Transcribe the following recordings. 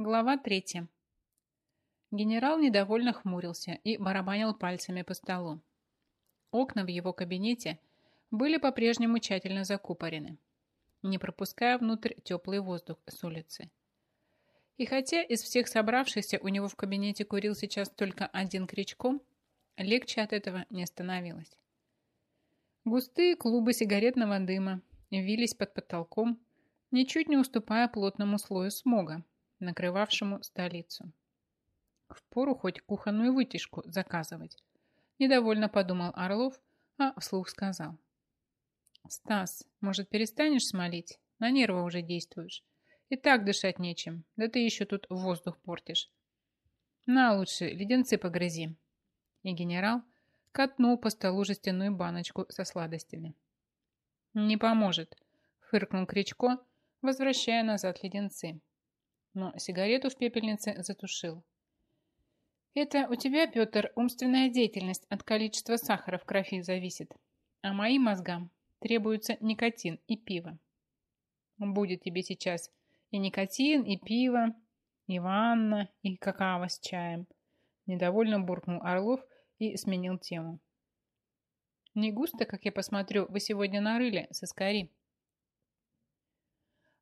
Глава третья. Генерал недовольно хмурился и барабанил пальцами по столу. Окна в его кабинете были по-прежнему тщательно закупорены, не пропуская внутрь теплый воздух с улицы. И хотя из всех собравшихся у него в кабинете курил сейчас только один крючком, легче от этого не становилось. Густые клубы сигаретного дыма вились под потолком, ничуть не уступая плотному слою смога, накрывавшему столицу. Впору хоть кухонную вытяжку заказывать. Недовольно подумал Орлов, а вслух сказал. «Стас, может, перестанешь смолить? На нервы уже действуешь. И так дышать нечем, да ты еще тут воздух портишь. На лучше, леденцы погрызи». И генерал катнул по столу жестяную баночку со сладостями. «Не поможет», — фыркнул Кричко, возвращая назад леденцы. Но сигарету в пепельнице затушил. «Это у тебя, Петр, умственная деятельность от количества сахара в крови зависит, а моим мозгам требуется никотин и пиво. Будет тебе сейчас и никотин, и пиво, и ванна, и какао с чаем». Недовольно буркнул Орлов и сменил тему. «Не густо, как я посмотрю, вы сегодня нарыли, соскари».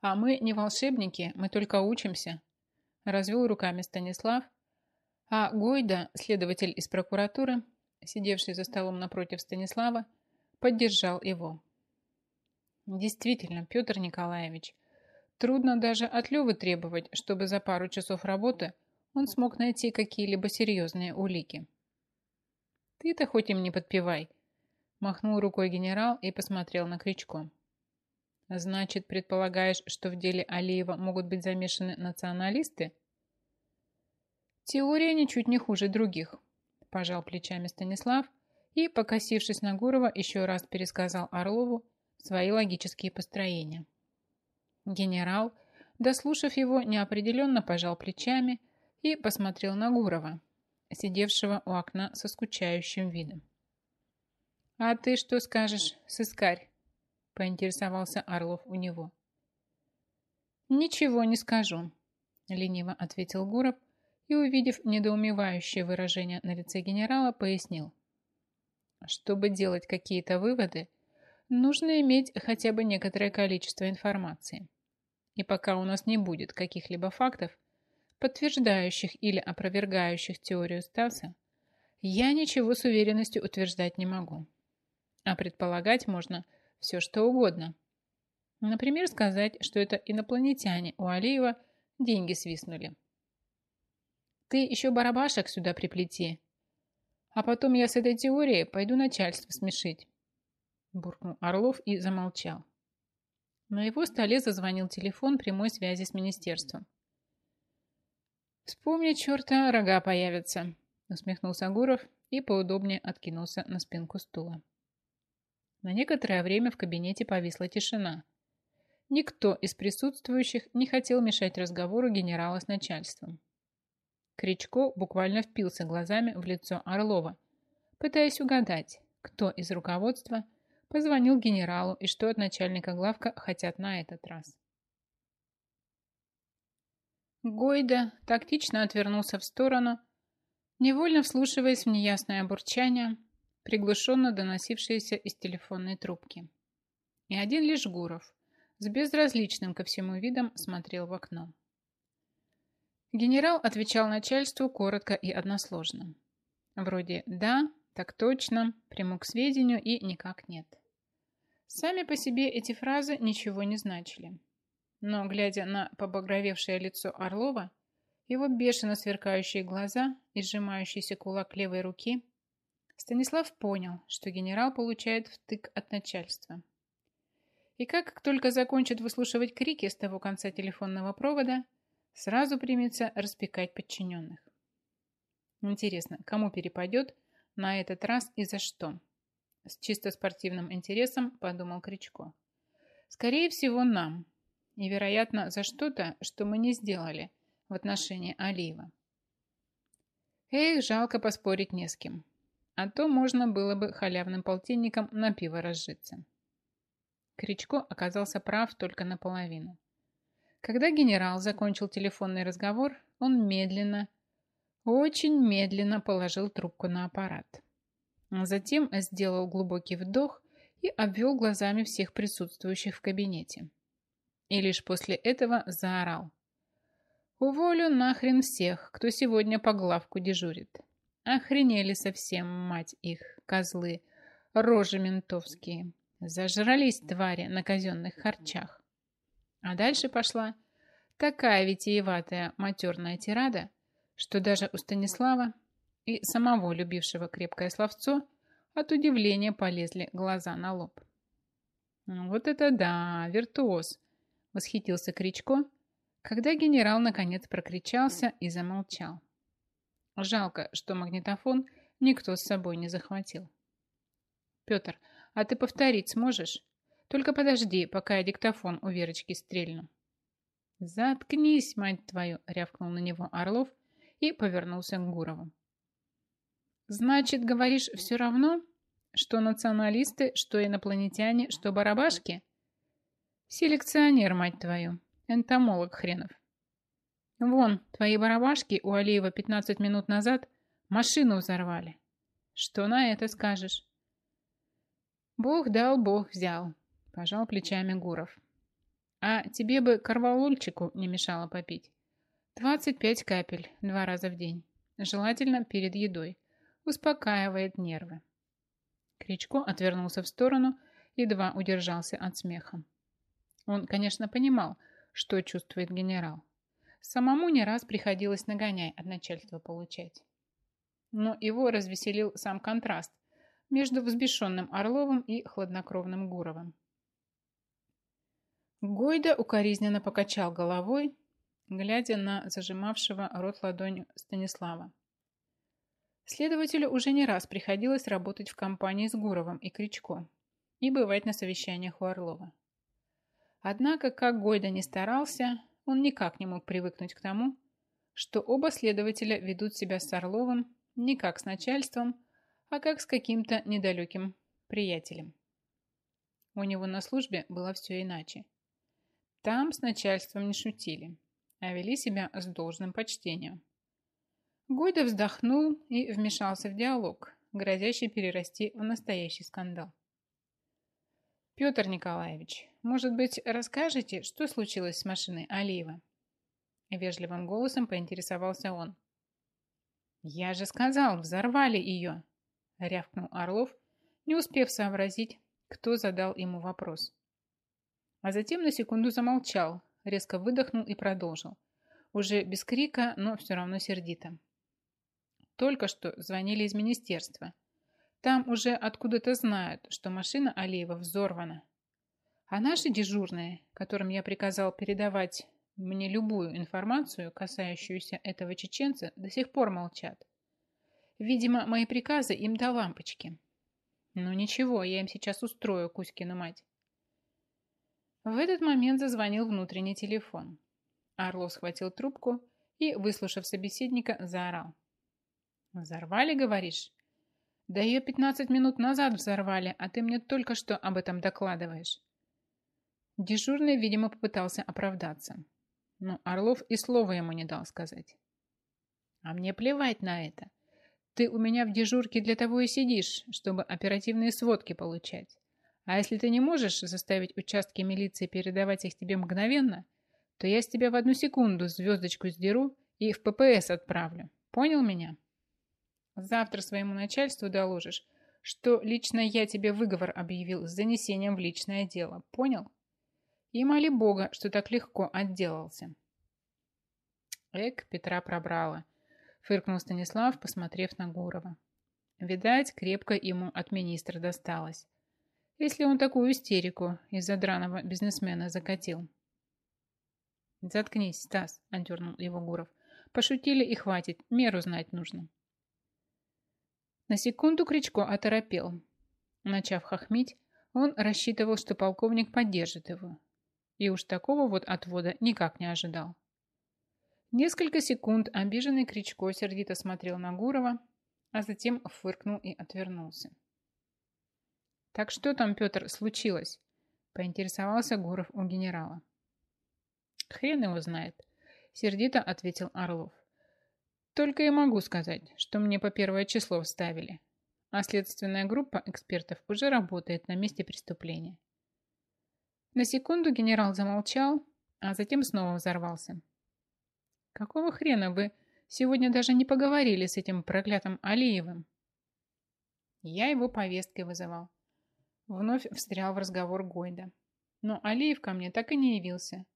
«А мы не волшебники, мы только учимся», – развел руками Станислав. А Гойда, следователь из прокуратуры, сидевший за столом напротив Станислава, поддержал его. Действительно, Петр Николаевич, трудно даже от Левы требовать, чтобы за пару часов работы он смог найти какие-либо серьезные улики. «Ты-то хоть им не подпевай», – махнул рукой генерал и посмотрел на Кричко. Значит, предполагаешь, что в деле Алиева могут быть замешаны националисты? Теория ничуть не хуже других, пожал плечами Станислав и, покосившись на Гурова, еще раз пересказал Орлову свои логические построения. Генерал, дослушав его, неопределенно пожал плечами и посмотрел на Гурова, сидевшего у окна со скучающим видом. «А ты что скажешь, сыскарь?» Поинтересовался Орлов у него. «Ничего не скажу», – лениво ответил Гуров и, увидев недоумевающее выражение на лице генерала, пояснил. «Чтобы делать какие-то выводы, нужно иметь хотя бы некоторое количество информации. И пока у нас не будет каких-либо фактов, подтверждающих или опровергающих теорию Стаса, я ничего с уверенностью утверждать не могу. А предполагать можно – все что угодно. Например, сказать, что это инопланетяне у Алиева деньги свистнули. Ты еще барабашек сюда приплети, а потом я с этой теорией пойду начальство смешить. Буркнул Орлов и замолчал. На его столе зазвонил телефон прямой связи с министерством. «Вспомни, черта, рога появятся», усмехнулся Гуров и поудобнее откинулся на спинку стула. На некоторое время в кабинете повисла тишина. Никто из присутствующих не хотел мешать разговору генерала с начальством. Кричко буквально впился глазами в лицо Орлова, пытаясь угадать, кто из руководства позвонил генералу и что от начальника главка хотят на этот раз. Гойда тактично отвернулся в сторону, невольно вслушиваясь в неясное бурчание, приглушенно доносившиеся из телефонной трубки. И один лишь Гуров с безразличным ко всему видом смотрел в окно. Генерал отвечал начальству коротко и односложно. Вроде «да», «так точно», «приму к сведению» и «никак нет». Сами по себе эти фразы ничего не значили. Но, глядя на побагровевшее лицо Орлова, его бешено сверкающие глаза и сжимающийся кулак левой руки – Станислав понял, что генерал получает втык от начальства. И как только закончит выслушивать крики с того конца телефонного провода, сразу примется распекать подчиненных. Интересно, кому перепадет на этот раз и за что? С чисто спортивным интересом подумал Кричко. Скорее всего, нам. И, вероятно, за что-то, что мы не сделали в отношении Алиева. Эх, жалко поспорить не с кем. А то можно было бы халявным полтинником на пиво разжиться. Кричко оказался прав только наполовину. Когда генерал закончил телефонный разговор, он медленно, очень медленно положил трубку на аппарат. Затем сделал глубокий вдох и обвел глазами всех присутствующих в кабинете. И лишь после этого заорал. «Уволю нахрен всех, кто сегодня по главку дежурит. Охренели совсем, мать их, козлы, рожи ментовские. Зажрались твари на казенных харчах. А дальше пошла такая витиеватая матерная тирада, что даже у Станислава и самого любившего крепкое словцо от удивления полезли глаза на лоб. «Вот это да, виртуоз!» – восхитился Кричко, когда генерал наконец прокричался и замолчал. Жалко, что магнитофон никто с собой не захватил. «Петр, а ты повторить сможешь?» Только подожди, пока я диктофон у Верочки стрельну. Заткнись, мать твою, рявкнул на него Орлов и повернулся к Гурову. Значит, говоришь, все равно, что националисты, что инопланетяне, что барабашки? Селекционер, мать твою, энтомолог хренов. Вон, твои барабашки у Алиева 15 минут назад машину взорвали. Что на это скажешь? Бог дал, Бог взял. Пожал плечами Гуров. А тебе бы корвалольчику не мешало попить. 25 капель два раза в день. Желательно перед едой. Успокаивает нервы. Кричко отвернулся в сторону, едва удержался от смеха. Он, конечно, понимал, что чувствует генерал. Самому не раз приходилось нагоняй от начальства получать. Но его развеселил сам контраст между взбешенным Орловым и хладнокровным Гуровым. Гойда укоризненно покачал головой, глядя на зажимавшего рот ладонью Станислава. Следователю уже не раз приходилось работать в компании с Гуровым и Кричко и бывать на совещаниях у Орлова. Однако, как Гойда не старался, он никак не мог привыкнуть к тому, что оба следователя ведут себя с Орловым не как с начальством, а как с каким-то недалеким приятелем. У него на службе было все иначе. Там с начальством не шутили, а вели себя с должным почтением. Гойда вздохнул и вмешался в диалог, грозящий перерасти в настоящий скандал. «Петр Николаевич, может быть, расскажете, что случилось с машиной Алиева?» Вежливым голосом поинтересовался он. «Я же сказал, взорвали ее!» рявкнул Орлов, не успев сообразить, кто задал ему вопрос. А затем на секунду замолчал, резко выдохнул и продолжил. Уже без крика, но все равно сердито. Только что звонили из министерства. Там уже откуда-то знают, что машина Алиева взорвана. А наши дежурные, которым я приказал передавать мне любую информацию, касающуюся этого чеченца, до сих пор молчат. Видимо, мои приказы им до лампочки. Ну ничего, я им сейчас устрою Кузькину мать. В этот момент зазвонил внутренний телефон. Орлов схватил трубку и, выслушав собеседника, заорал. «Взорвали, говоришь?» «Да ее 15 минут назад взорвали, а ты мне только что об этом докладываешь». Дежурный, видимо, попытался оправдаться. Но Орлов и слова ему не дал сказать. «А мне плевать на это. Ты у меня в дежурке для того и сидишь, чтобы оперативные сводки получать. А если ты не можешь заставить участки милиции передавать их тебе мгновенно, то я с тебя в одну секунду звездочку сдеру и в ППС отправлю. Понял меня? Завтра своему начальству доложишь, что лично я тебе выговор объявил с занесением в личное дело. Понял? И моли Бога, что так легко отделался. Эк, Петра пробрала. Фыркнул Станислав, посмотрев на Гурова. Видать, крепко ему от министра досталось если он такую истерику из-за драного бизнесмена закатил. «Заткнись, Стас», — отдернул его Гуров. «Пошутили и хватит, меру знать нужно». На секунду Кричко оторопел. Начав хохмить, он рассчитывал, что полковник поддержит его. И уж такого вот отвода никак не ожидал. Несколько секунд обиженный Кричко сердито смотрел на Гурова, а затем фыркнул и отвернулся. «Так что там, Петр, случилось?» – поинтересовался Гуров у генерала. Хрен его знает, сердито ответил Орлов. Только и могу сказать, что мне по первое число вставили, а следственная группа экспертов уже работает на месте преступления. На секунду генерал замолчал, а затем снова взорвался. «Какого хрена вы сегодня даже не поговорили с этим проклятым Алиевым?» Я его повесткой вызывал. Вновь встрял в разговор Гойда. Но Алиев ко мне так и не явился.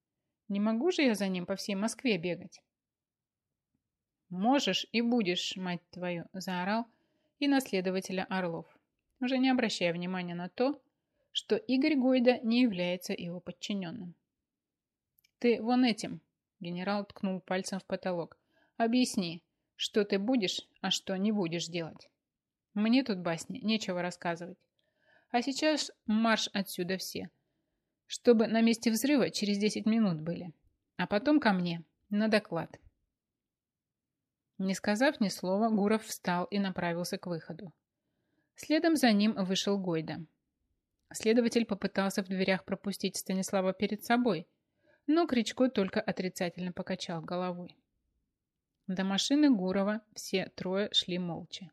Не могу же я за ним по всей Москве бегать. «Можешь и будешь, мать твою!» – заорал и наследователя Орлов, уже не обращая внимания на то, что Игорь Гойда не является его подчиненным. «Ты вон этим!» – генерал ткнул пальцем в потолок. «Объясни, что ты будешь, а что не будешь делать. Мне тут басни, нечего рассказывать. А сейчас марш отсюда все, чтобы на месте взрыва через 10 минут были, а потом ко мне на доклад». Не сказав ни слова, Гуров встал и направился к выходу. Следом за ним вышел Гойда. Следователь попытался в дверях пропустить Станислава перед собой, но Кричко только отрицательно покачал головой. До машины Гурова все трое шли молча.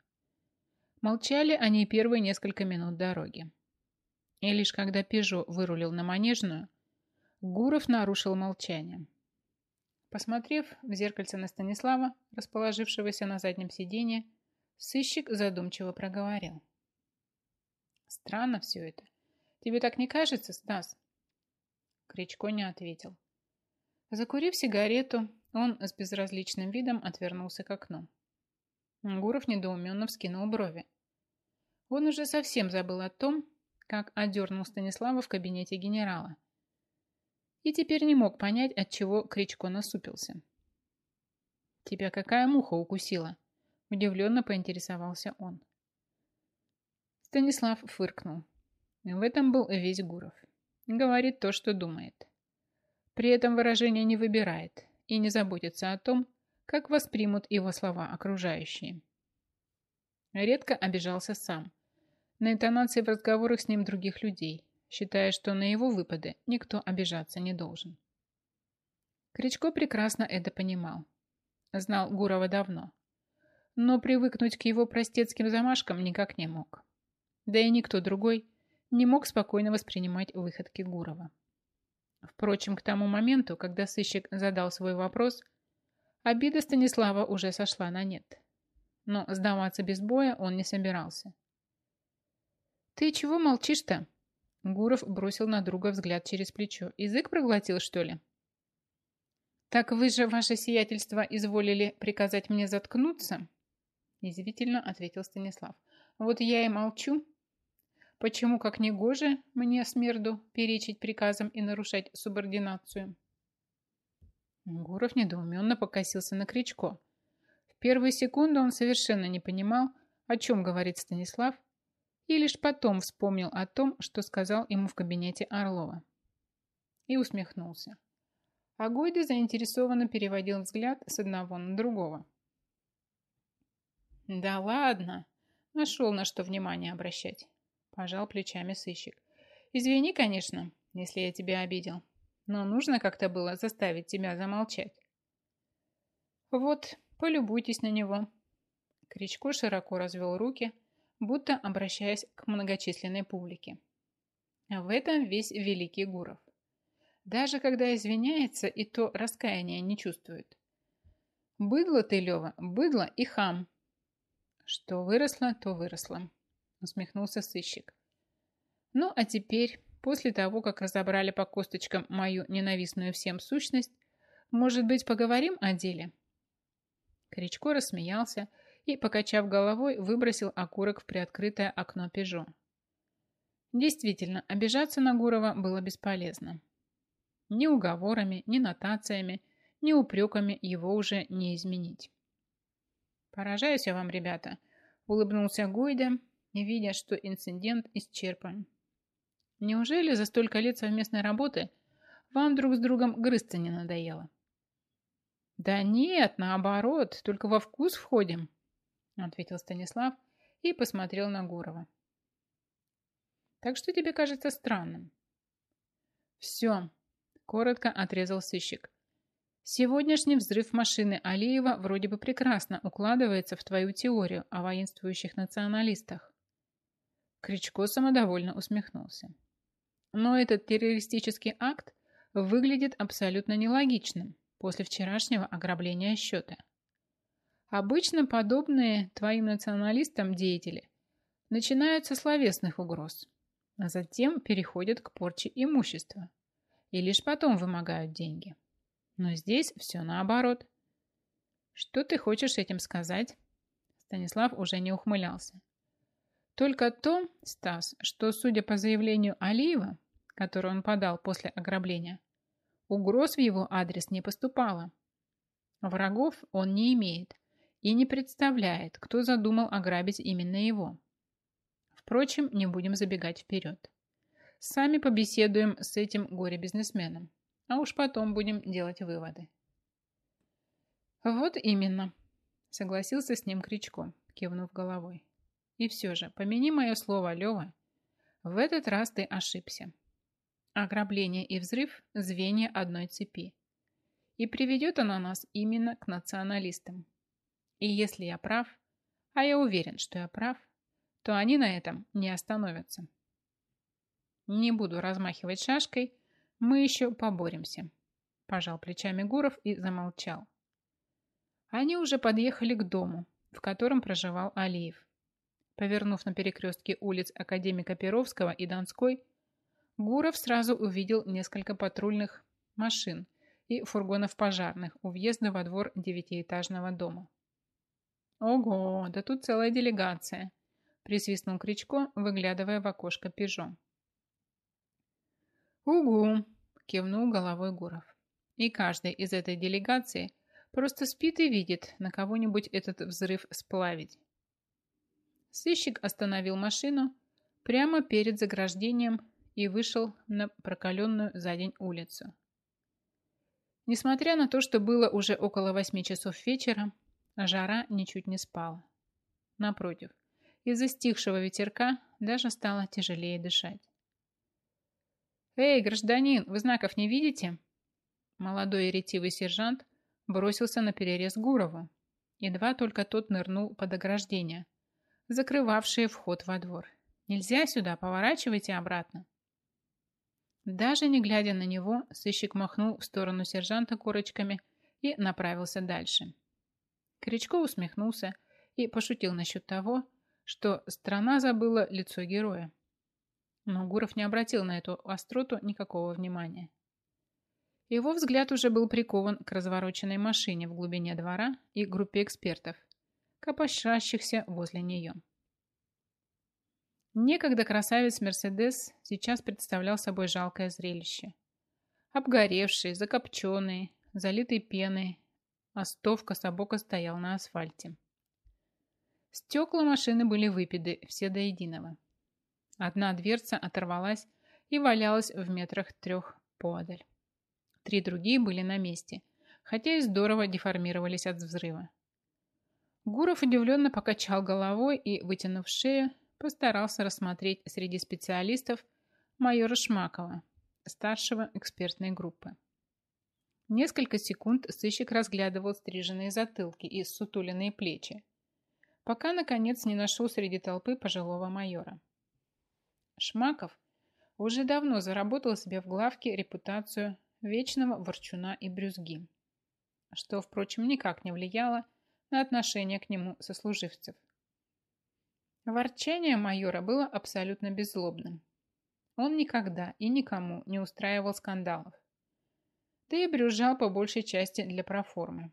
Молчали они первые несколько минут дороги. И лишь когда Пежо вырулил на Манежную, Гуров нарушил молчание. Посмотрев в зеркальце на Станислава, расположившегося на заднем сиденье, сыщик задумчиво проговорил. «Странно все это. Тебе так не кажется, Стас?» Кричко не ответил. Закурив сигарету, он с безразличным видом отвернулся к окну. Гуров недоуменно вскинул брови. Он уже совсем забыл о том, как одернул Станислава в кабинете генерала и теперь не мог понять, от чего Кричко насупился. «Тебя какая муха укусила?» – удивленно поинтересовался он. Станислав фыркнул. В этом был весь Гуров. Говорит то, что думает. При этом выражение не выбирает и не заботится о том, как воспримут его слова окружающие. Редко обижался сам. На интонации в разговорах с ним других людей, считая, что на его выпады никто обижаться не должен. Кричко прекрасно это понимал. Знал Гурова давно. Но привыкнуть к его простецким замашкам никак не мог. Да и никто другой не мог спокойно воспринимать выходки Гурова. Впрочем, к тому моменту, когда сыщик задал свой вопрос, обида Станислава уже сошла на нет. Но сдаваться без боя он не собирался. «Ты чего молчишь-то?» Гуров бросил на друга взгляд через плечо. Язык проглотил, что ли? «Так вы же, ваше сиятельство, изволили приказать мне заткнуться?» Язвительно ответил Станислав. «Вот я и молчу. Почему, как негоже, мне смерду перечить приказам и нарушать субординацию?» Гуров недоуменно покосился на Кричко. В первые секунды он совершенно не понимал, о чем говорит Станислав, и лишь потом вспомнил о том, что сказал ему в кабинете Орлова. И усмехнулся. А Гойда заинтересованно переводил взгляд с одного на другого. «Да ладно!» Нашел на что внимание обращать. Пожал плечами сыщик. «Извини, конечно, если я тебя обидел, но нужно как-то было заставить тебя замолчать». «Вот, полюбуйтесь на него». Кричко широко развел руки, будто обращаясь к многочисленной публике. В этом весь великий Гуров. Даже когда извиняется, и то раскаяния не чувствует. Быдло ты, Лева, быдло и хам. Что выросло, то выросло, усмехнулся сыщик. Ну, а теперь, после того, как разобрали по косточкам мою ненавистную всем сущность, может быть, поговорим о деле? Кричко рассмеялся, и, покачав головой, выбросил окурок в приоткрытое окно «Пежо». Действительно, обижаться на Гурова было бесполезно. Ни уговорами, ни нотациями, ни упреками его уже не изменить. «Поражаюсь я вам, ребята», — улыбнулся Гойда, видя, что инцидент исчерпан. «Неужели за столько лет совместной работы вам друг с другом грызться не надоело?» «Да нет, наоборот, только во вкус входим», ответил Станислав и посмотрел на Гурова. Так что тебе кажется странным? Все. Коротко отрезал сыщик. Сегодняшний взрыв машины Алиева вроде бы прекрасно укладывается в твою теорию о воинствующих националистах. Кричко самодовольно усмехнулся. Но этот террористический акт выглядит абсолютно нелогичным после вчерашнего ограбления счета. Обычно подобные твоим националистам деятели начинают со словесных угроз, а затем переходят к порче имущества и лишь потом вымогают деньги. Но здесь все наоборот. Что ты хочешь этим сказать? Станислав уже не ухмылялся. Только то, Стас, что, судя по заявлению Алиева, которое он подал после ограбления, угроз в его адрес не поступало. Врагов он не имеет и не представляет, кто задумал ограбить именно его. Впрочем, не будем забегать вперед. Сами побеседуем с этим горе-бизнесменом а уж потом будем делать выводы. Вот именно, согласился с ним Кричко, кивнув головой. И все же, помяни мое слово, Лева, в этот раз ты ошибся. Ограбление и взрыв – звенья одной цепи. И приведет оно нас именно к националистам. И если я прав, а я уверен, что я прав, то они на этом не остановятся. Не буду размахивать шашкой – мы еще поборемся. Пожал плечами Гуров и замолчал. Они уже подъехали к дому, в котором проживал Алиев. Повернув на перекрестке улиц Академика Перовского и Донской, Гуров сразу увидел несколько патрульных машин и фургонов пожарных у въезда во двор девятиэтажного дома. «Ого, да тут целая делегация!» – присвистнул Кричко, выглядывая в окошко «Пежо». «Угу!» – кивнул головой Гуров. И каждый из этой делегации просто спит и видит, на кого-нибудь этот взрыв сплавить. Сыщик остановил машину прямо перед заграждением и вышел на прокаленную за день улицу. Несмотря на то, что было уже около восьми часов вечера, жара ничуть не спала. Напротив, из-за стихшего ветерка даже стало тяжелее дышать. «Эй, гражданин, вы знаков не видите?» Молодой и ретивый сержант бросился на перерез Гурову. Едва только тот нырнул под ограждение, закрывавшее вход во двор. «Нельзя сюда, поворачивайте обратно». Даже не глядя на него, сыщик махнул в сторону сержанта корочками и направился дальше. Кричко усмехнулся и пошутил насчет того, что страна забыла лицо героя. Но Гуров не обратил на эту остроту никакого внимания. Его взгляд уже был прикован к развороченной машине в глубине двора и группе экспертов, копошащихся возле нее. Некогда красавец Мерседес сейчас представлял собой жалкое зрелище. Обгоревший, закопченный, залитый пеной, остов кособоко стоял на асфальте. Стекла машины были выпиды все до единого. Одна дверца оторвалась и валялась в метрах трех подаль. Три другие были на месте, хотя и здорово деформировались от взрыва. Гуров удивленно покачал головой и, вытянув шею, постарался рассмотреть среди специалистов майора Шмакова, старшего экспертной группы. Несколько секунд сыщик разглядывал стриженные затылки и сутуленные плечи, пока, наконец, не нашел среди толпы пожилого майора. Шмаков уже давно заработал себе в главке репутацию вечного ворчуна и брюзги, что, впрочем, никак не влияло на отношение к нему сослуживцев. Ворчание майора было абсолютно беззлобным. Он никогда и никому не устраивал скандалов. Да и брюзжал по большей части для проформы,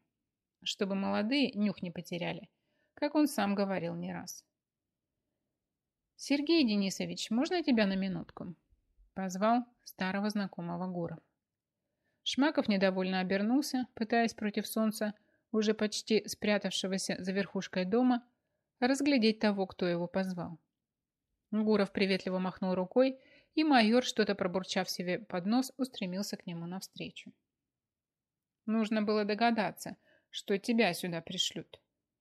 чтобы молодые нюх не потеряли, как он сам говорил не раз. «Сергей Денисович, можно тебя на минутку?» Позвал старого знакомого Гуров. Шмаков недовольно обернулся, пытаясь против солнца, уже почти спрятавшегося за верхушкой дома, разглядеть того, кто его позвал. Гуров приветливо махнул рукой, и майор, что-то пробурчав себе под нос, устремился к нему навстречу. Нужно было догадаться, что тебя сюда пришлют.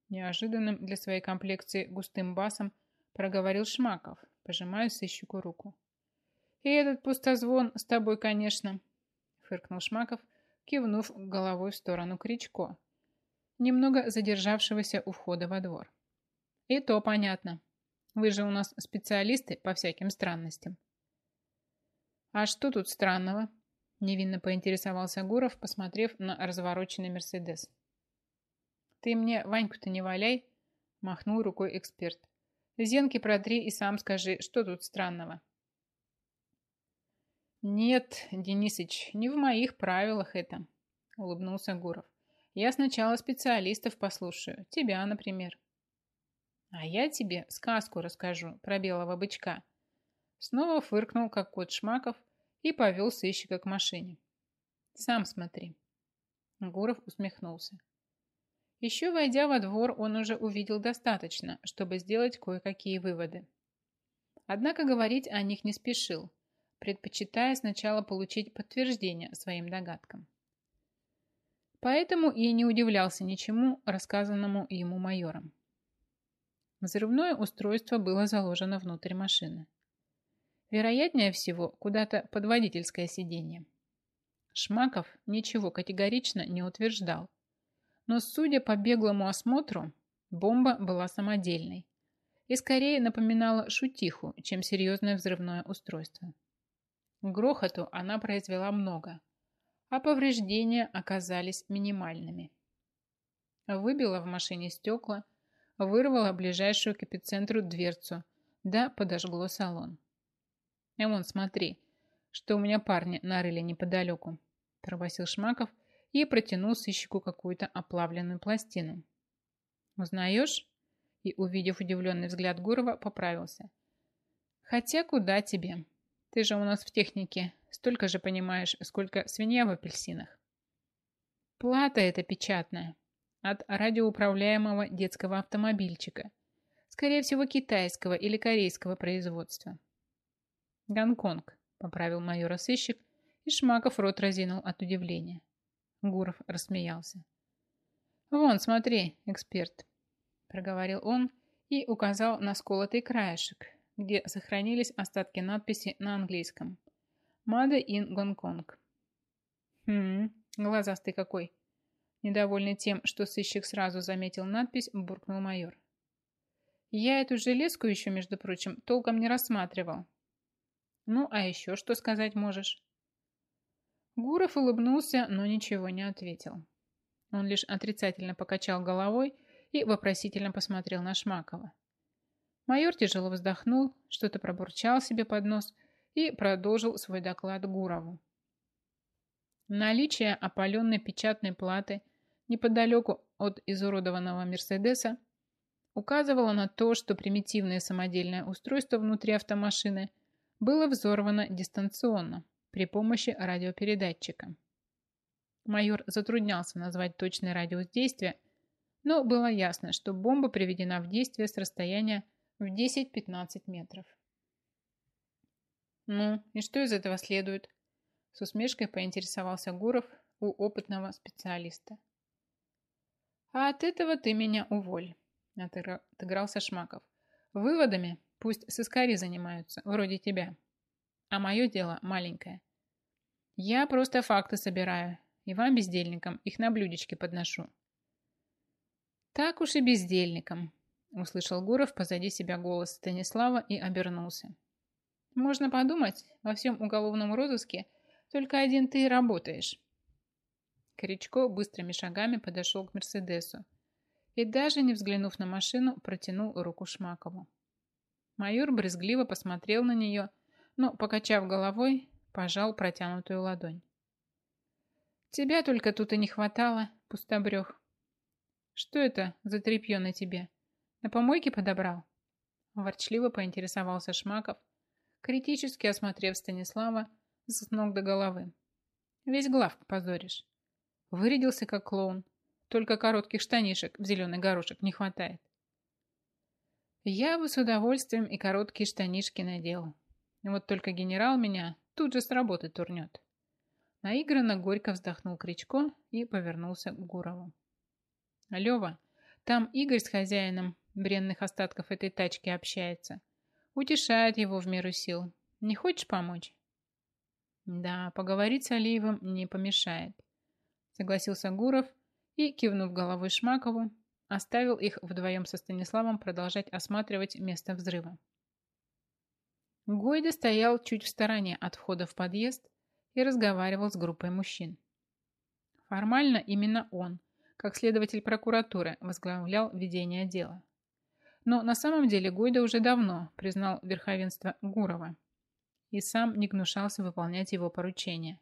Неожиданным для своей комплекции густым басом проговорил Шмаков, пожимая сыщику руку. И этот пустозвон с тобой, конечно. фыркнул Шмаков, кивнув головой в сторону Кричко, немного задержавшегося у входа во двор. И то понятно. Вы же у нас специалисты по всяким странностям. А что тут странного? Невинно поинтересовался Гуров, посмотрев на развороченный Мерседес. Ты мне Ваньку-то не валяй, махнул рукой эксперт. Зенки протри и сам скажи, что тут странного. Нет, Денисыч, не в моих правилах это, улыбнулся Гуров. Я сначала специалистов послушаю, тебя, например. А я тебе сказку расскажу про белого бычка. Снова фыркнул, как кот Шмаков, и повел сыщика к машине. Сам смотри. Гуров усмехнулся. Еще войдя во двор, он уже увидел достаточно, чтобы сделать кое-какие выводы. Однако говорить о них не спешил, предпочитая сначала получить подтверждение своим догадкам. Поэтому и не удивлялся ничему, рассказанному ему майором. Взрывное устройство было заложено внутрь машины. Вероятнее всего, куда-то под водительское сиденье. Шмаков ничего категорично не утверждал. Но, судя по беглому осмотру, бомба была самодельной и скорее напоминала шутиху, чем серьезное взрывное устройство. Грохоту она произвела много – а повреждения оказались минимальными. Выбила в машине стекла, вырвала ближайшую к эпицентру дверцу, да подожгло салон. «А вон, смотри, что у меня парни нарыли неподалеку», пробасил Шмаков и протянул сыщику какую-то оплавленную пластину. «Узнаешь?» И, увидев удивленный взгляд Гурова, поправился. «Хотя куда тебе? Ты же у нас в технике Столько же понимаешь, сколько свинья в апельсинах. Плата эта печатная. От радиоуправляемого детского автомобильчика. Скорее всего, китайского или корейского производства. Гонконг, поправил майор сыщик, и Шмаков рот разинул от удивления. Гуров рассмеялся. «Вон, смотри, эксперт», – проговорил он и указал на сколотый краешек, где сохранились остатки надписи на английском. Мада ин Гонконг. Хм, глазастый какой. Недовольный тем, что сыщик сразу заметил надпись, буркнул майор. Я эту железку еще, между прочим, толком не рассматривал. Ну, а еще что сказать можешь? Гуров улыбнулся, но ничего не ответил. Он лишь отрицательно покачал головой и вопросительно посмотрел на Шмакова. Майор тяжело вздохнул, что-то пробурчал себе под нос и продолжил свой доклад Гурову. Наличие опаленной печатной платы неподалеку от изуродованного Мерседеса указывало на то, что примитивное самодельное устройство внутри автомашины было взорвано дистанционно при помощи радиопередатчика. Майор затруднялся назвать точный радиус действия, но было ясно, что бомба приведена в действие с расстояния в 10-15 метров. «Ну, и что из этого следует?» С усмешкой поинтересовался Гуров у опытного специалиста. «А от этого ты меня уволь», — отыгрался Шмаков. «Выводами пусть сыскари занимаются, вроде тебя. А мое дело маленькое. Я просто факты собираю, и вам, бездельникам, их на блюдечке подношу». «Так уж и бездельникам», — услышал Гуров позади себя голос Станислава и обернулся. Можно подумать, во всем уголовном розыске только один ты и работаешь. Корячко быстрыми шагами подошел к Мерседесу и, даже не взглянув на машину, протянул руку Шмакову. Майор брезгливо посмотрел на нее, но, покачав головой, пожал протянутую ладонь. «Тебя только тут и не хватало, пустобрех. Что это за тряпье на тебе? На помойке подобрал?» Ворчливо поинтересовался Шмаков, критически осмотрев Станислава с ног до головы. Весь глав позоришь. Вырядился как клоун. Только коротких штанишек в зеленый горошек не хватает. Я бы с удовольствием и короткие штанишки надел. Вот только генерал меня тут же с работы турнет. Наигранно горько вздохнул Кричко и повернулся к Гурову. Лева, там Игорь с хозяином бренных остатков этой тачки общается. Утешает его в меру сил. Не хочешь помочь? Да, поговорить с Алиевым не помешает, согласился Гуров и, кивнув головой Шмакову, оставил их вдвоем со Станиславом продолжать осматривать место взрыва. Гойда стоял чуть в стороне от входа в подъезд и разговаривал с группой мужчин. Формально именно он, как следователь прокуратуры, возглавлял ведение дела. Но на самом деле Гойда уже давно признал верховенство Гурова и сам не гнушался выполнять его поручения.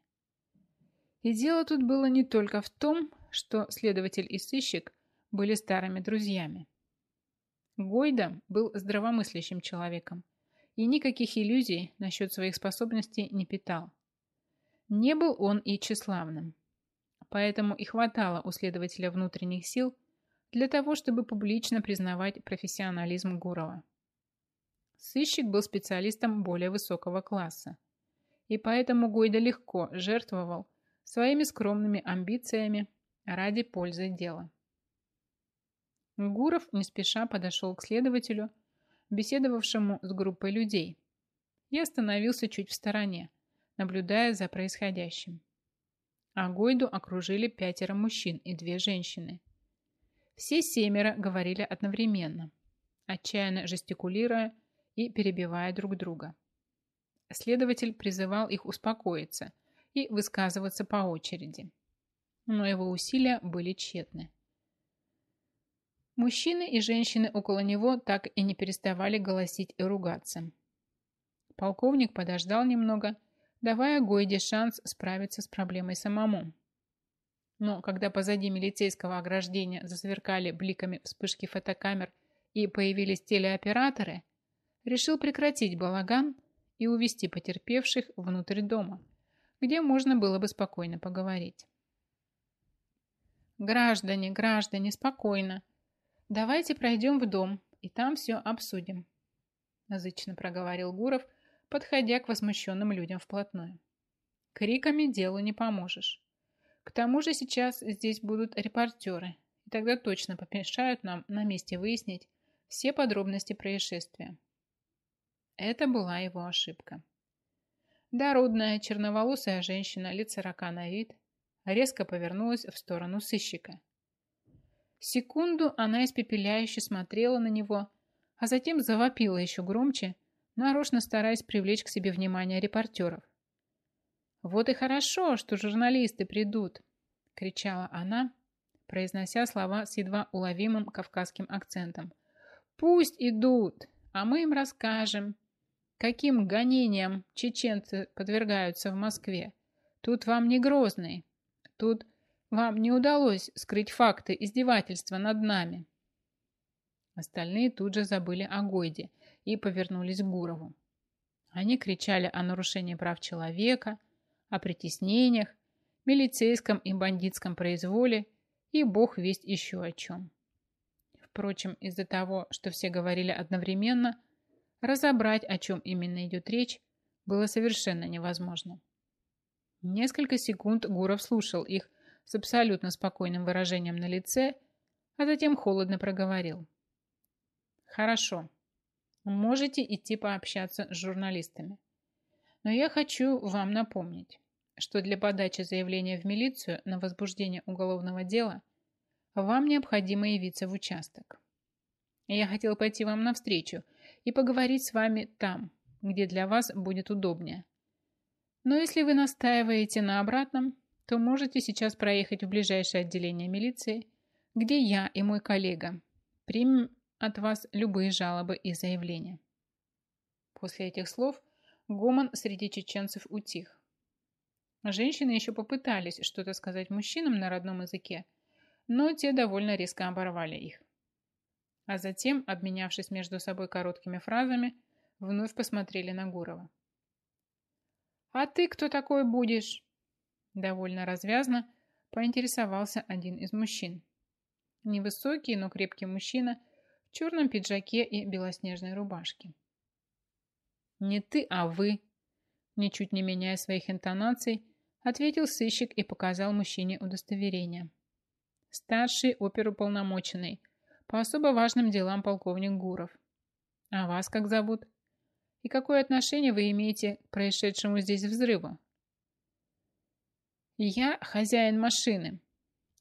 И дело тут было не только в том, что следователь и сыщик были старыми друзьями. Гойда был здравомыслящим человеком и никаких иллюзий насчет своих способностей не питал. Не был он и тщеславным. Поэтому и хватало у следователя внутренних сил для того, чтобы публично признавать профессионализм Гурова. Сыщик был специалистом более высокого класса, и поэтому Гойда легко жертвовал своими скромными амбициями ради пользы дела. Гуров не спеша подошел к следователю, беседовавшему с группой людей, и остановился чуть в стороне, наблюдая за происходящим. А Гойду окружили пятеро мужчин и две женщины. Все семеро говорили одновременно, отчаянно жестикулируя и перебивая друг друга. Следователь призывал их успокоиться и высказываться по очереди. Но его усилия были тщетны. Мужчины и женщины около него так и не переставали голосить и ругаться. Полковник подождал немного давая Гойде шанс справиться с проблемой самому. Но когда позади милицейского ограждения засверкали бликами вспышки фотокамер и появились телеоператоры, решил прекратить балаган и увести потерпевших внутрь дома, где можно было бы спокойно поговорить. «Граждане, граждане, спокойно. Давайте пройдем в дом, и там все обсудим», язычно проговорил Гуров – подходя к возмущенным людям вплотную. Криками делу не поможешь. К тому же сейчас здесь будут репортеры, и тогда точно помешают нам на месте выяснить все подробности происшествия. Это была его ошибка. Дородная черноволосая женщина лет сорока на вид резко повернулась в сторону сыщика. Секунду она испепеляюще смотрела на него, а затем завопила еще громче нарочно стараясь привлечь к себе внимание репортеров. «Вот и хорошо, что журналисты придут!» – кричала она, произнося слова с едва уловимым кавказским акцентом. «Пусть идут, а мы им расскажем, каким гонениям чеченцы подвергаются в Москве. Тут вам не Грозный, тут вам не удалось скрыть факты издевательства над нами». Остальные тут же забыли о Гойде – и повернулись к Гурову. Они кричали о нарушении прав человека, о притеснениях, милицейском и бандитском произволе и бог весть еще о чем. Впрочем, из-за того, что все говорили одновременно, разобрать, о чем именно идет речь, было совершенно невозможно. Несколько секунд Гуров слушал их с абсолютно спокойным выражением на лице, а затем холодно проговорил. «Хорошо, Можете идти пообщаться с журналистами. Но я хочу вам напомнить, что для подачи заявления в милицию на возбуждение уголовного дела вам необходимо явиться в участок. Я хотел пойти вам навстречу и поговорить с вами там, где для вас будет удобнее. Но если вы настаиваете на обратном, то можете сейчас проехать в ближайшее отделение милиции, где я и мой коллега примем от вас любые жалобы и заявления. После этих слов гомон среди чеченцев утих. Женщины еще попытались что-то сказать мужчинам на родном языке, но те довольно резко оборвали их. А затем, обменявшись между собой короткими фразами, вновь посмотрели на Гурова. «А ты кто такой будешь?» Довольно развязно поинтересовался один из мужчин. Невысокий, но крепкий мужчина – в черном пиджаке и белоснежной рубашке. «Не ты, а вы!» Ничуть не меняя своих интонаций, ответил сыщик и показал мужчине удостоверение. «Старший оперуполномоченный, по особо важным делам полковник Гуров. А вас как зовут? И какое отношение вы имеете к происшедшему здесь взрыву? «Я хозяин машины».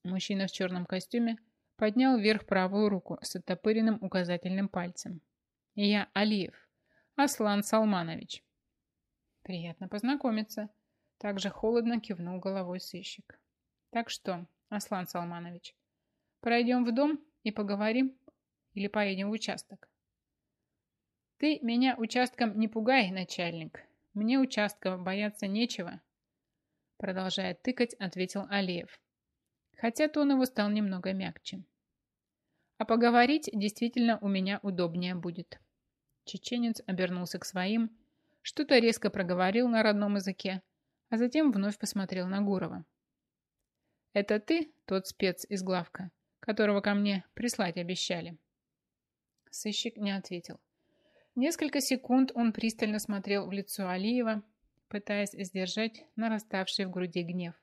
Мужчина в черном костюме поднял вверх правую руку с оттопыренным указательным пальцем. «Я Алиев, Аслан Салманович». «Приятно познакомиться», – также холодно кивнул головой сыщик. «Так что, Аслан Салманович, пройдем в дом и поговорим или поедем в участок?» «Ты меня участком не пугай, начальник. Мне участков бояться нечего», продолжая тыкать, ответил Алиев. Хотя тон его стал немного мягче. А поговорить действительно у меня удобнее будет. Чеченец обернулся к своим, что-то резко проговорил на родном языке, а затем вновь посмотрел на Гурова. «Это ты, тот спец из главка, которого ко мне прислать обещали?» Сыщик не ответил. Несколько секунд он пристально смотрел в лицо Алиева, пытаясь сдержать нараставший в груди гнев.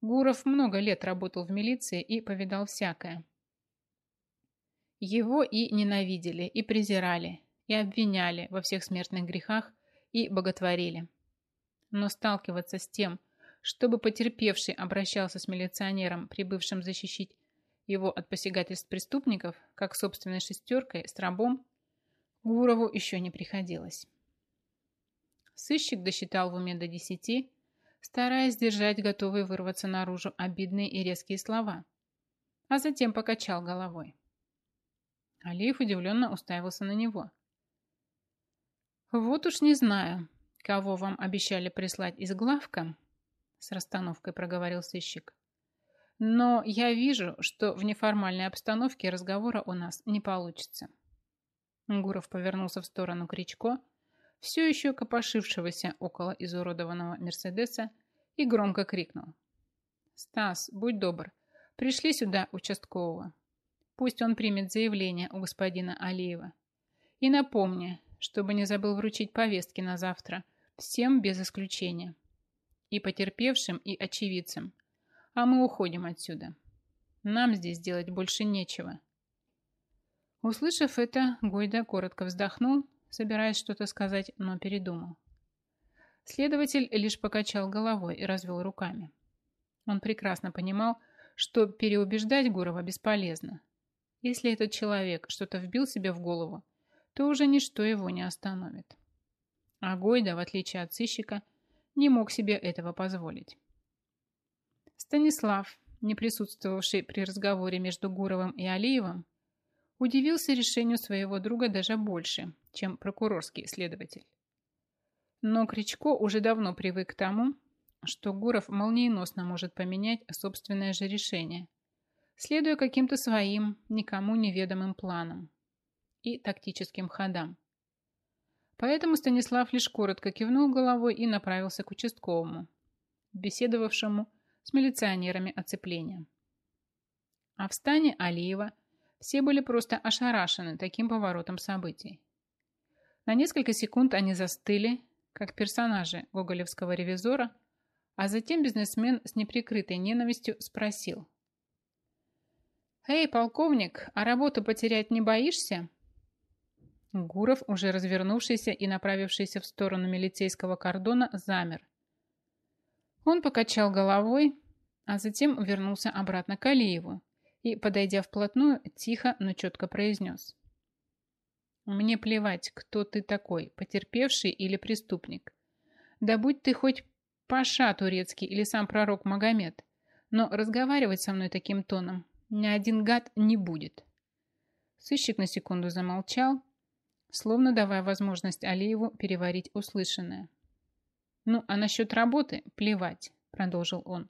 Гуров много лет работал в милиции и повидал всякое. Его и ненавидели, и презирали, и обвиняли во всех смертных грехах и боготворили. Но сталкиваться с тем, чтобы потерпевший обращался с милиционером, прибывшим защищить его от посягательств преступников, как собственной шестеркой с рабом, Гурову еще не приходилось. Сыщик досчитал в уме до десяти, стараясь держать готовые вырваться наружу обидные и резкие слова, а затем покачал головой. Алиев удивленно уставился на него. «Вот уж не знаю, кого вам обещали прислать из главка», с расстановкой проговорил сыщик. «Но я вижу, что в неформальной обстановке разговора у нас не получится». Гуров повернулся в сторону Кричко, все еще копошившегося около изуродованного Мерседеса, и громко крикнул. «Стас, будь добр, пришли сюда участкового. Пусть он примет заявление у господина Алиева. И напомни, чтобы не забыл вручить повестки на завтра, всем без исключения. И потерпевшим, и очевидцам. А мы уходим отсюда. Нам здесь делать больше нечего». Услышав это, Гойда коротко вздохнул собираясь что-то сказать, но передумал. Следователь лишь покачал головой и развел руками. Он прекрасно понимал, что переубеждать Гурова бесполезно. Если этот человек что-то вбил себе в голову, то уже ничто его не остановит. А Гойда, в отличие от сыщика, не мог себе этого позволить. Станислав, не присутствовавший при разговоре между Гуровым и Алиевым, удивился решению своего друга даже больше, чем прокурорский следователь. Но Кричко уже давно привык к тому, что Гуров молниеносно может поменять собственное же решение, следуя каким-то своим, никому неведомым планам и тактическим ходам. Поэтому Станислав лишь коротко кивнул головой и направился к участковому, беседовавшему с милиционерами оцепления. А в стане Алиева все были просто ошарашены таким поворотом событий. На несколько секунд они застыли, как персонажи гоголевского ревизора, а затем бизнесмен с неприкрытой ненавистью спросил. «Эй, полковник, а работу потерять не боишься?» Гуров, уже развернувшийся и направившийся в сторону милицейского кордона, замер. Он покачал головой, а затем вернулся обратно к Алиеву, и, подойдя вплотную, тихо, но четко произнес. «Мне плевать, кто ты такой, потерпевший или преступник. Да будь ты хоть Паша турецкий или сам пророк Магомед, но разговаривать со мной таким тоном ни один гад не будет». Сыщик на секунду замолчал, словно давая возможность Алиеву переварить услышанное. «Ну, а насчет работы плевать», — продолжил он.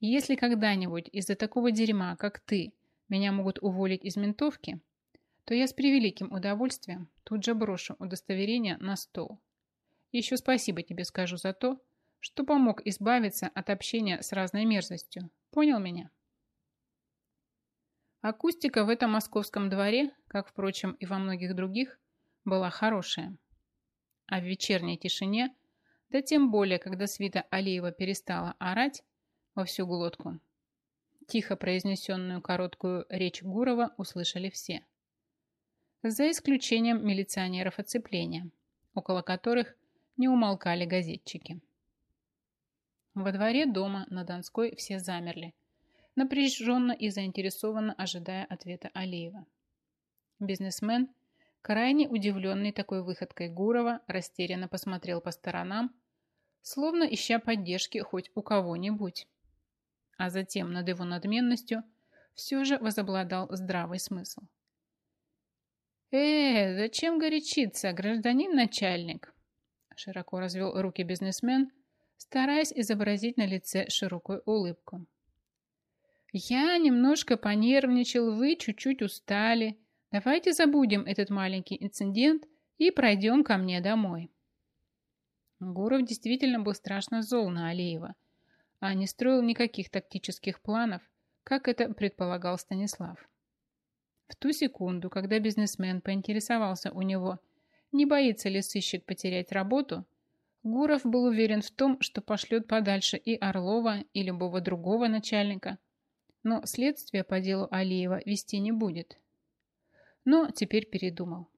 Если когда-нибудь из-за такого дерьма, как ты, меня могут уволить из ментовки, то я с превеликим удовольствием тут же брошу удостоверение на стол. Еще спасибо тебе скажу за то, что помог избавиться от общения с разной мерзостью. Понял меня? Акустика в этом московском дворе, как, впрочем, и во многих других, была хорошая. А в вечерней тишине, да тем более, когда свита Алиева перестала орать, во всю глотку. Тихо произнесенную короткую речь Гурова услышали все. За исключением милиционеров оцепления, около которых не умолкали газетчики. Во дворе дома на Донской все замерли, напряженно и заинтересованно ожидая ответа Алиева. Бизнесмен, крайне удивленный такой выходкой Гурова, растерянно посмотрел по сторонам, словно ища поддержки хоть у кого-нибудь. А затем над его надменностью все же возобладал здравый смысл. «Э, зачем горячиться, гражданин начальник?» Широко развел руки бизнесмен, стараясь изобразить на лице широкую улыбку. «Я немножко понервничал, вы чуть-чуть устали. Давайте забудем этот маленький инцидент и пройдем ко мне домой». Гуров действительно был страшно зол на Алиева, а не строил никаких тактических планов, как это предполагал Станислав. В ту секунду, когда бизнесмен поинтересовался у него, не боится ли сыщик потерять работу, Гуров был уверен в том, что пошлет подальше и Орлова, и любого другого начальника, но следствие по делу Алиева вести не будет. Но теперь передумал.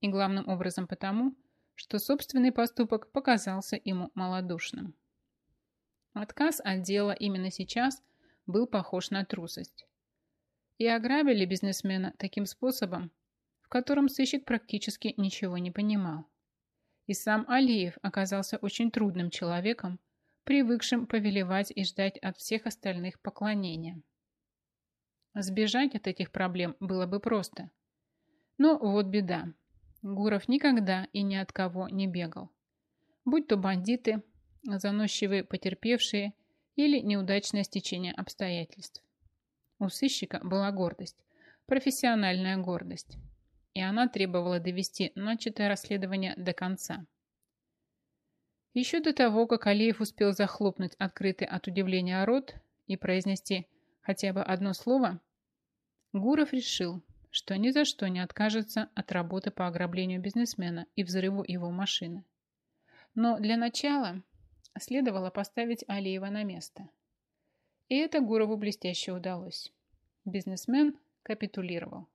И главным образом потому, что собственный поступок показался ему малодушным. Отказ от дела именно сейчас был похож на трусость. И ограбили бизнесмена таким способом, в котором сыщик практически ничего не понимал. И сам Алиев оказался очень трудным человеком, привыкшим повелевать и ждать от всех остальных поклонения. Сбежать от этих проблем было бы просто. Но вот беда. Гуров никогда и ни от кого не бегал. Будь то бандиты, заносчивые потерпевшие или неудачное стечение обстоятельств. У сыщика была гордость, профессиональная гордость, и она требовала довести начатое расследование до конца. Еще до того, как Алиев успел захлопнуть открытый от удивления рот и произнести хотя бы одно слово, Гуров решил, что ни за что не откажется от работы по ограблению бизнесмена и взрыву его машины. Но для начала следовало поставить Алиева на место. И это Гурову блестяще удалось. Бизнесмен капитулировал.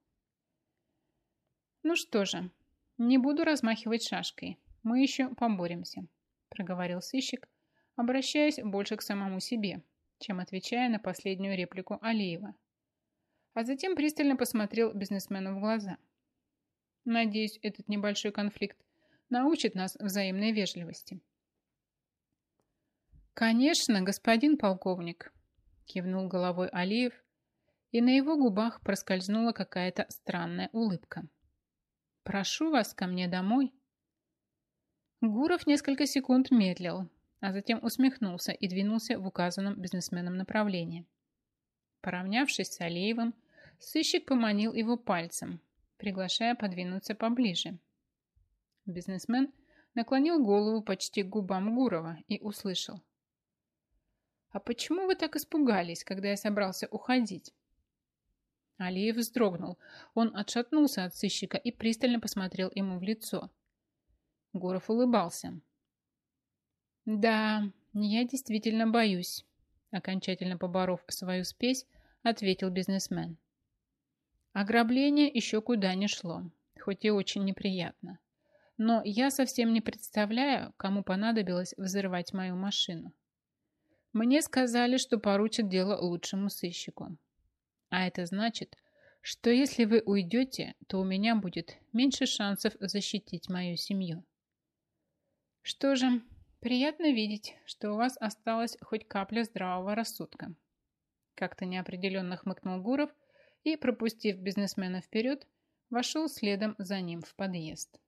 «Ну что же, не буду размахивать шашкой. Мы еще поборемся», проговорил сыщик, обращаясь больше к самому себе, чем отвечая на последнюю реплику Алиева а затем пристально посмотрел бизнесмену в глаза. Надеюсь, этот небольшой конфликт научит нас взаимной вежливости. «Конечно, господин полковник», – кивнул головой Алиев, и на его губах проскользнула какая-то странная улыбка. «Прошу вас ко мне домой». Гуров несколько секунд медлил, а затем усмехнулся и двинулся в указанном бизнесменом направлении. Поравнявшись с Алиевым, Сыщик поманил его пальцем, приглашая подвинуться поближе. Бизнесмен наклонил голову почти к губам Гурова и услышал. «А почему вы так испугались, когда я собрался уходить?» Алиев вздрогнул. Он отшатнулся от сыщика и пристально посмотрел ему в лицо. Гуров улыбался. «Да, я действительно боюсь», окончательно поборов свою спесь, ответил бизнесмен. Ограбление еще куда не шло, хоть и очень неприятно. Но я совсем не представляю, кому понадобилось взрывать мою машину. Мне сказали, что поручат дело лучшему сыщику. А это значит, что если вы уйдете, то у меня будет меньше шансов защитить мою семью. Что же, приятно видеть, что у вас осталась хоть капля здравого рассудка. Как-то неопределенно хмыкнул Гуров – и, пропустив бизнесмена вперед, вошел следом за ним в подъезд.